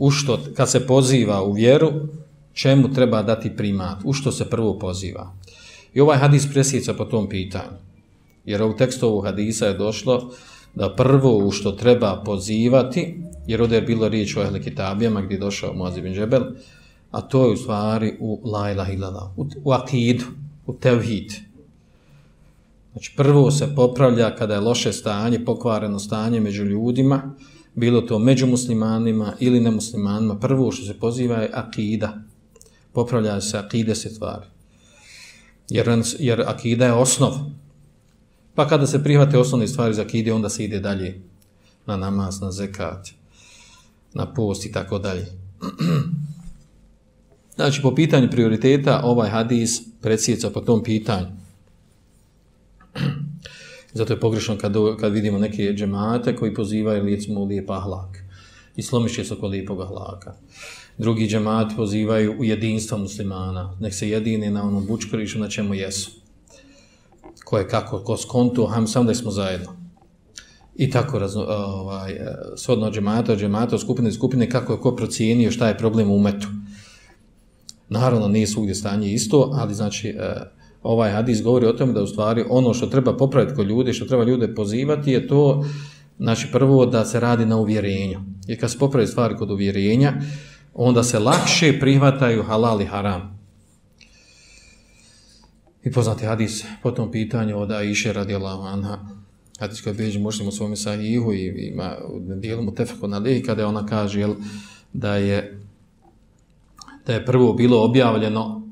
u što, kad se poziva u vjeru, čemu treba dati primat, u što se prvo poziva. I ovaj hadis presjeca po tom pitanju. Jer u tekstu ovog hadisa je došlo da prvo u što treba pozivati, jer ovdje je bilo riječ o ehli kitabijama gdje je došao Muazib bin Džebel, a to je u stvari u la ilaha illallah, u, u akidu, u tevhid. Znači prvo se popravlja kada je loše stanje, pokvareno stanje među ljudima, bilo to među muslimanima ili nemuslimanima, prvo što se poziva je akida. Popravlja se akide se stvari. Jer, jer akida je osnov. Pa kada se prihvate osnovne stvari za akide, onda se ide dalje na namaz, na zekat, na post i tako dalje. Znači, po pitanju prioriteta, ovaj hadis predsjeca po tom pitanju. Zato je pogrešno kad, kad vidimo neke džemate koji pozivaju licmu mu lijep ahlak. I slomiše se oko lijepog ahlaka. Drugi džemati pozivaju u jedinstvo muslimana. Nek se jedine na onom bučkorišu na čemu jesu. Ko je kako, ko skontu, hajmo sam da smo zajedno. I tako razno, ovaj, e, svodno džemata, džemata, skupine, skupine, kako je ko procijenio šta je problem u umetu. Naravno, nije svugdje stanje isto, ali znači, eh, ovaj hadis govori o tome da u stvari ono što treba popraviti kod ljudi, što treba ljude pozivati, je to, znači, prvo da se radi na uvjerenju. I kad se popravi stvari kod uvjerenja, onda se lakše prihvataju halal i haram. I poznati hadis po tom pitanju od Aisha radijallahu anha, hadis koji bilježi muslim u svome sahihu i ima u dijelu mu tefeku na lihi, kada ona kaže jel, da je da je prvo bilo objavljeno,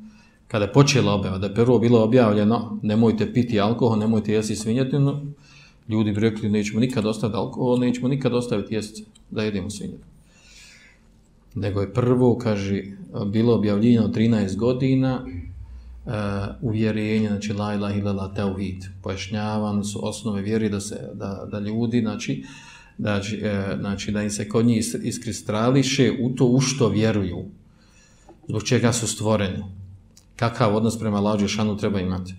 kada je počela objava, da je prvo bilo objavljeno, nemojte piti alkohol, nemojte jesti svinjetinu, ljudi bi rekli, nećemo nikad ostaviti alkohol, nećemo nikad ostaviti jesti da jedemo svinjetinu. Nego je prvo, kaže, bilo objavljeno 13 godina, uh, uvjerenje, znači, la ilaha ilala tauhid, pojašnjavane su osnove vjeri da se, da, da ljudi, znači, da, znači, eh, znači da im se kod njih iskristrališe u to u što vjeruju. Zbog čega su stvoreni, kakav odnos prema Allahu šanu treba imati.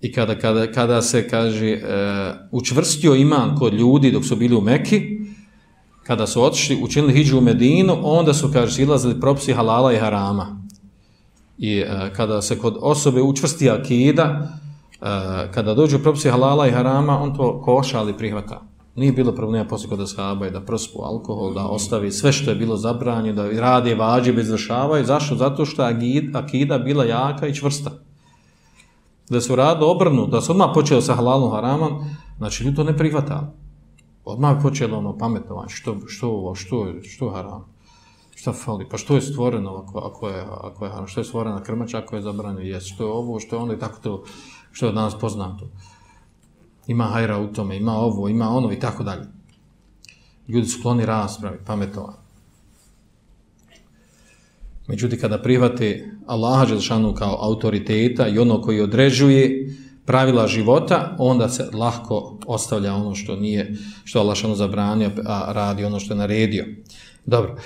I kada, kada, kada se, kaže, e, učvrstio iman kod ljudi dok su bili u Meki, kada su otišli, učinili hijđu u Medinu, onda su, kaže, silazili propisi halala i harama. I e, kada se kod osobe učvrsti akida, e, kada dođu propisi halala i harama, on to koša ali prihvata. Nije bilo problema poslije kod ashaba da prospu alkohol, da ostavi sve što je bilo zabranje, da radi vađe, bez zašavaju. Zašto? Zato što je akida bila jaka i čvrsta. Da su rado obrnu, da su odmah počeli sa halalom haramom, znači ljudi to ne prihvatali. Odmah je počelo ono pametno, što, što ovo, što, što je haram? Šta fali? Pa što je stvoreno ako, ako, je, ako je haram? Što je stvorena krmača ako je zabranjeno, Jes, što je ovo, što je ono i tako to, što je danas nas poznato ima hajra u tome, ima ovo, ima ono i tako dalje. Ljudi su kloni raspravi, pametovani. Međutim, kada prihvate Allaha Želšanu kao autoriteta i ono koji određuje pravila života, onda se lahko ostavlja ono što nije, što Allah Želšanu zabranio, a radi ono što je naredio. Dobro,